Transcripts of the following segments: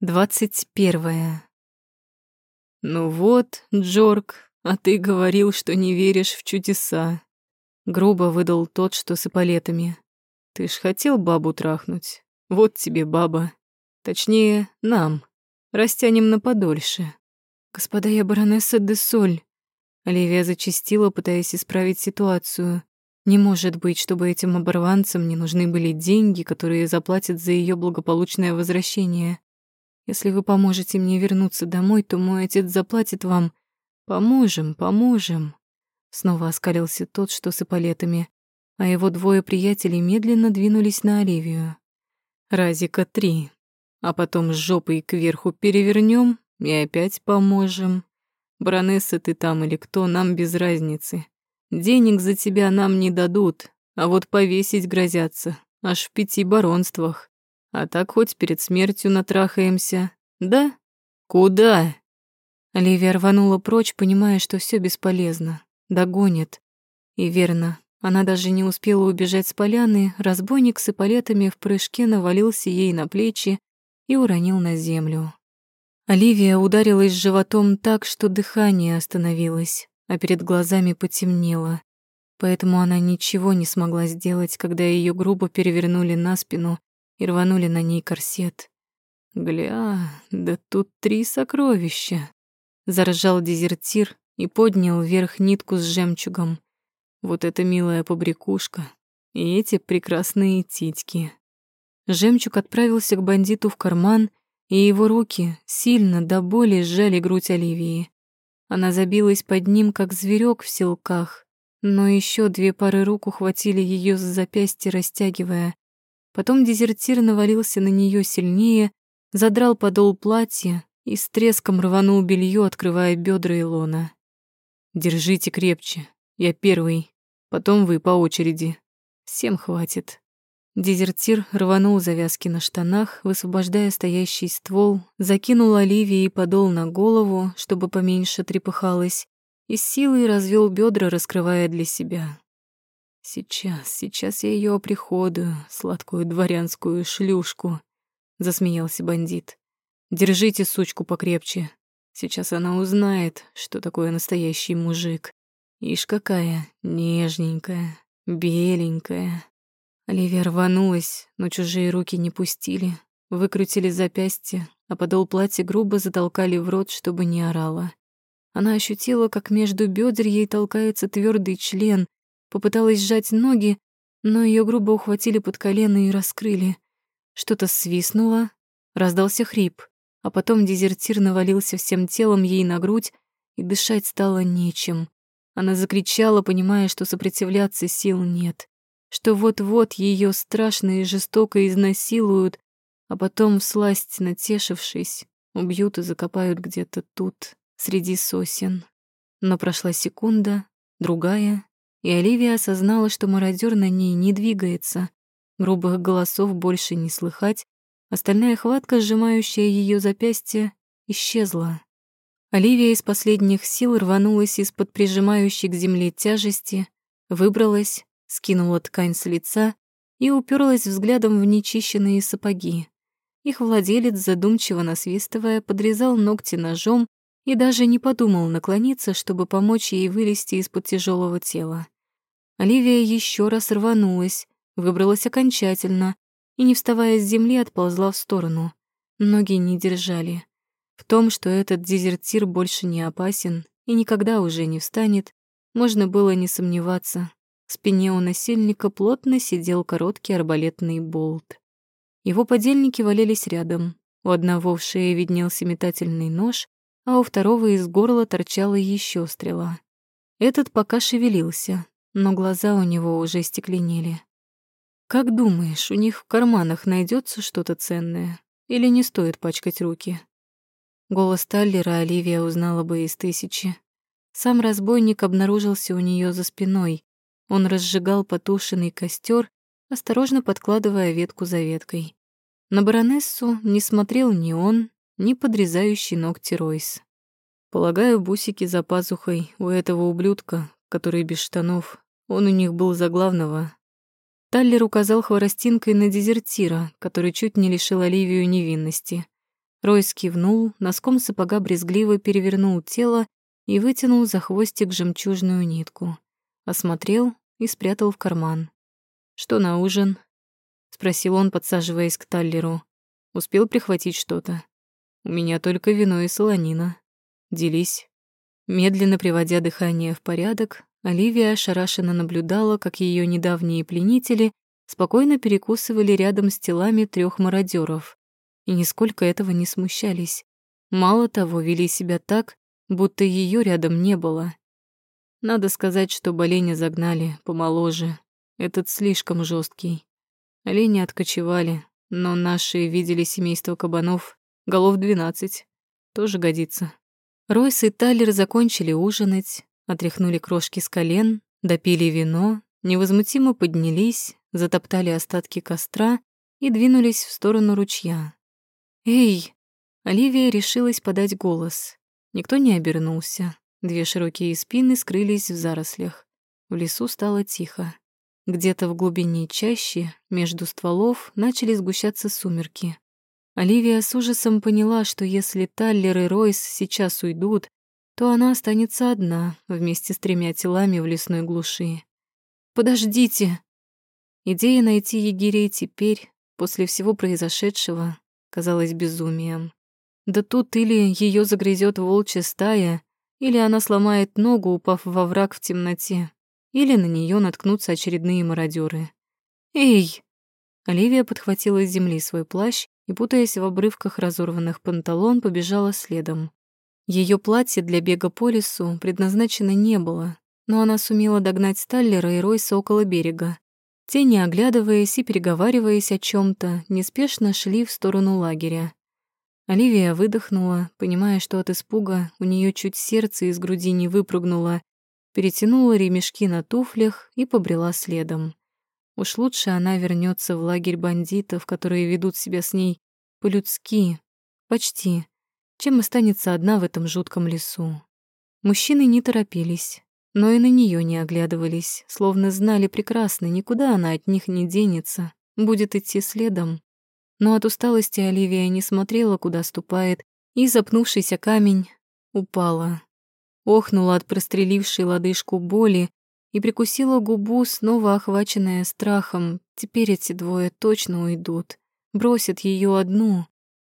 Двадцать первое. «Ну вот, Джорк, а ты говорил, что не веришь в чудеса». Грубо выдал тот, что с эполетами. «Ты ж хотел бабу трахнуть. Вот тебе баба. Точнее, нам. Растянем на подольше». «Господа, я баронесса де Соль». Оливия зачастила, пытаясь исправить ситуацию. Не может быть, чтобы этим оборванцам не нужны были деньги, которые заплатят за ее благополучное возвращение. Если вы поможете мне вернуться домой, то мой отец заплатит вам. Поможем, поможем. Снова оскалился тот, что с эполетами, а его двое приятелей медленно двинулись на Оливию. Разика три, а потом с жопой кверху перевернем и опять поможем. Баронесса ты там или кто, нам без разницы. Денег за тебя нам не дадут, а вот повесить грозятся, аж в пяти баронствах. А так хоть перед смертью натрахаемся. Да? Куда? Оливия рванула прочь, понимая, что все бесполезно. Догонит. И верно, она даже не успела убежать с поляны, разбойник с эполетами в прыжке навалился ей на плечи и уронил на землю. Оливия ударилась животом так, что дыхание остановилось, а перед глазами потемнело. Поэтому она ничего не смогла сделать, когда ее грубо перевернули на спину и рванули на ней корсет. «Гля, да тут три сокровища!» Заржал дезертир и поднял вверх нитку с жемчугом. Вот эта милая побрякушка и эти прекрасные титьки. Жемчуг отправился к бандиту в карман, и его руки сильно до боли сжали грудь Оливии. Она забилась под ним, как зверек в селках, но еще две пары рук ухватили ее за запястье, растягивая. Потом дезертир навалился на нее сильнее, задрал подол платья и с треском рванул белье, открывая бедра и лона. «Держите крепче, я первый, потом вы по очереди. Всем хватит». Дезертир рванул завязки на штанах, высвобождая стоящий ствол, закинул Оливии подол на голову, чтобы поменьше трепыхалась, и с силой развел бедра, раскрывая для себя. Сейчас, сейчас я ее оприходую, сладкую дворянскую шлюшку, засмеялся бандит. Держите сучку покрепче. Сейчас она узнает, что такое настоящий мужик. Ишь какая нежненькая, беленькая. Оливия рванулась, но чужие руки не пустили, выкрутили запястье, а подол платья грубо затолкали в рот, чтобы не орала. Она ощутила, как между бедер ей толкается твердый член, Попыталась сжать ноги, но ее грубо ухватили под колено и раскрыли. Что-то свистнуло, раздался хрип, а потом дезертир навалился всем телом ей на грудь, и дышать стало нечем. Она закричала, понимая, что сопротивляться сил нет, что вот-вот ее страшно и жестоко изнасилуют, а потом, всласть натешившись, убьют и закопают где-то тут, среди сосен. Но прошла секунда, другая, и Оливия осознала, что мародер на ней не двигается. Грубых голосов больше не слыхать, остальная хватка, сжимающая ее запястье, исчезла. Оливия из последних сил рванулась из-под прижимающей к земле тяжести, выбралась, скинула ткань с лица и уперлась взглядом в нечищенные сапоги. Их владелец, задумчиво насвистывая, подрезал ногти ножом и даже не подумал наклониться, чтобы помочь ей вылезти из-под тяжелого тела. Оливия еще раз рванулась, выбралась окончательно и, не вставая с земли, отползла в сторону. Ноги не держали. В том, что этот дезертир больше не опасен и никогда уже не встанет, можно было не сомневаться. В спине у насильника плотно сидел короткий арбалетный болт. Его подельники валялись рядом. У одного в шее виднелся метательный нож, а у второго из горла торчала еще стрела. Этот пока шевелился, но глаза у него уже стекленели. «Как думаешь, у них в карманах найдется что-то ценное? Или не стоит пачкать руки?» Голос Таллера Оливия узнала бы из тысячи. Сам разбойник обнаружился у нее за спиной. Он разжигал потушенный костер, осторожно подкладывая ветку за веткой. На баронессу не смотрел ни он, ни подрезающий ногти Ройс. Полагаю, бусики за пазухой у этого ублюдка, который без штанов. Он у них был за главного. Таллер указал хворостинкой на дезертира, который чуть не лишил Оливию невинности. Ройс кивнул, носком сапога брезгливо перевернул тело и вытянул за хвостик жемчужную нитку. Осмотрел и спрятал в карман. «Что на ужин?» — спросил он, подсаживаясь к Таллеру. «Успел прихватить что-то?» «У меня только вино и солонина. Делись». Медленно приводя дыхание в порядок, Оливия ошарашенно наблюдала, как ее недавние пленители спокойно перекусывали рядом с телами трех мародеров и нисколько этого не смущались. Мало того, вели себя так, будто ее рядом не было. Надо сказать, что оленя загнали помоложе. Этот слишком жесткий. Олени откочевали, но наши видели семейство кабанов, голов двенадцать. Тоже годится. Ройс и Талер закончили ужинать, отряхнули крошки с колен, допили вино, невозмутимо поднялись, затоптали остатки костра и двинулись в сторону ручья. «Эй!» Оливия решилась подать голос. Никто не обернулся. Две широкие спины скрылись в зарослях. В лесу стало тихо. Где-то в глубине чащи, между стволов, начали сгущаться сумерки. Оливия с ужасом поняла, что если Таллер и Ройс сейчас уйдут, то она останется одна вместе с тремя телами в лесной глуши. «Подождите!» Идея найти егерей теперь, после всего произошедшего, казалась безумием. Да тут или ее загрызет волчья стая, или она сломает ногу, упав во враг в темноте, или на нее наткнутся очередные мародеры. «Эй!» Оливия подхватила с земли свой плащ и, путаясь в обрывках разорванных панталон, побежала следом. Ее платье для бега по лесу предназначено не было, но она сумела догнать Сталлера и Ройса около берега. Те, не оглядываясь и переговариваясь о чем то неспешно шли в сторону лагеря. Оливия выдохнула, понимая, что от испуга у нее чуть сердце из груди не выпрыгнуло, перетянула ремешки на туфлях и побрела следом. Уж лучше она вернется в лагерь бандитов, которые ведут себя с ней по-людски, почти, чем останется одна в этом жутком лесу. Мужчины не торопились, но и на нее не оглядывались, словно знали прекрасно, никуда она от них не денется, будет идти следом. Но от усталости Оливия не смотрела, куда ступает, и запнувшийся камень упала. Охнула от прострелившей лодыжку боли и прикусила губу, снова охваченная страхом. Теперь эти двое точно уйдут, бросят ее одну.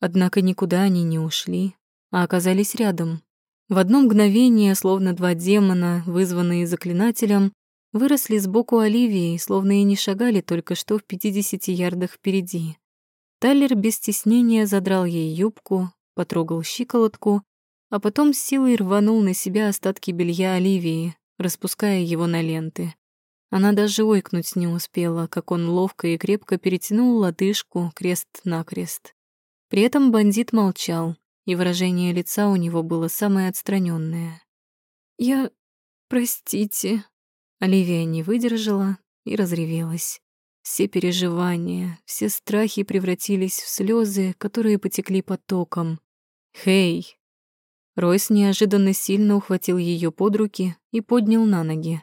Однако никуда они не ушли, а оказались рядом. В одно мгновение, словно два демона, вызванные заклинателем, выросли сбоку Оливии, словно и не шагали только что в пятидесяти ярдах впереди. Тайлер без стеснения задрал ей юбку, потрогал щиколотку, а потом с силой рванул на себя остатки белья Оливии, распуская его на ленты. Она даже ойкнуть не успела, как он ловко и крепко перетянул лодыжку крест-накрест. При этом бандит молчал, и выражение лица у него было самое отстраненное. «Я... простите...» Оливия не выдержала и разревелась. Все переживания, все страхи превратились в слезы, которые потекли потоком. «Хей!» Ройс неожиданно сильно ухватил ее под руки и поднял на ноги.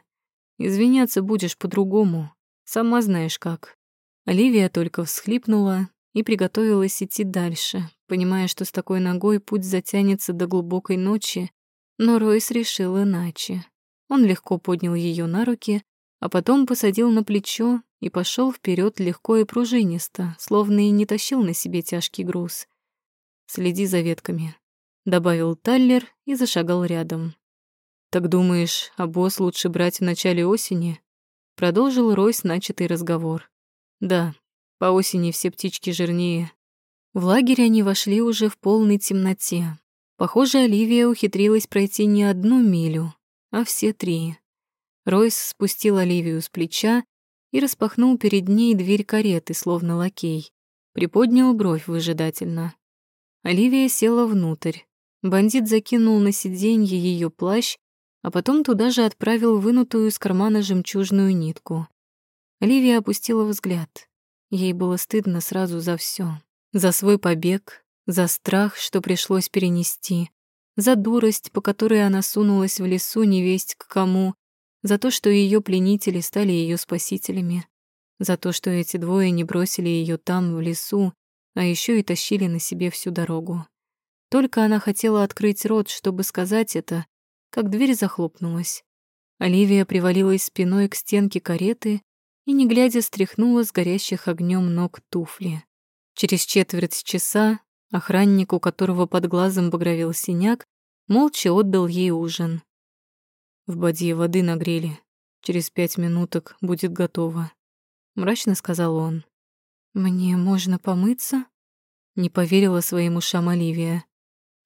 «Извиняться будешь по-другому. Сама знаешь как». Оливия только всхлипнула и приготовилась идти дальше, понимая, что с такой ногой путь затянется до глубокой ночи, но Ройс решил иначе. Он легко поднял ее на руки, а потом посадил на плечо и пошел вперед легко и пружинисто, словно и не тащил на себе тяжкий груз. «Следи за ветками», — добавил Таллер и зашагал рядом. «Так думаешь, обоз лучше брать в начале осени?» Продолжил Ройс начатый разговор. «Да, по осени все птички жирнее». В лагерь они вошли уже в полной темноте. Похоже, Оливия ухитрилась пройти не одну милю, а все три. Ройс спустил Оливию с плеча и распахнул перед ней дверь кареты, словно лакей. Приподнял бровь выжидательно. Оливия села внутрь. Бандит закинул на сиденье ее плащ, а потом туда же отправил вынутую из кармана жемчужную нитку. Оливия опустила взгляд. Ей было стыдно сразу за все: За свой побег, за страх, что пришлось перенести, за дурость, по которой она сунулась в лесу невесть к кому, за то, что ее пленители стали ее спасителями, за то, что эти двое не бросили ее там, в лесу, а еще и тащили на себе всю дорогу. Только она хотела открыть рот, чтобы сказать это, как дверь захлопнулась. Оливия привалилась спиной к стенке кареты и, не глядя, стряхнула с горящих огнем ног туфли. Через четверть часа охранник, у которого под глазом багровел синяк, молча отдал ей ужин. В бадье воды нагрели. Через пять минуток будет готово. Мрачно сказал он. «Мне можно помыться?» Не поверила своим ушам Оливия.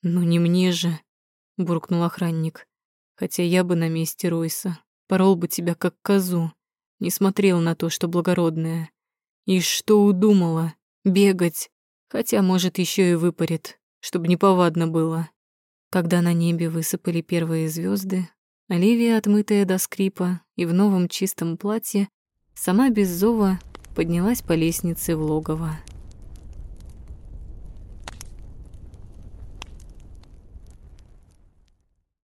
«Ну не мне же», — буркнул охранник. «Хотя я бы на месте Ройса порол бы тебя как козу, не смотрел на то, что благородное. И что удумала? Бегать. Хотя, может, еще и выпарит, чтобы неповадно было». Когда на небе высыпали первые звезды, Оливия, отмытая до скрипа и в новом чистом платье, сама без зова поднялась по лестнице в логово.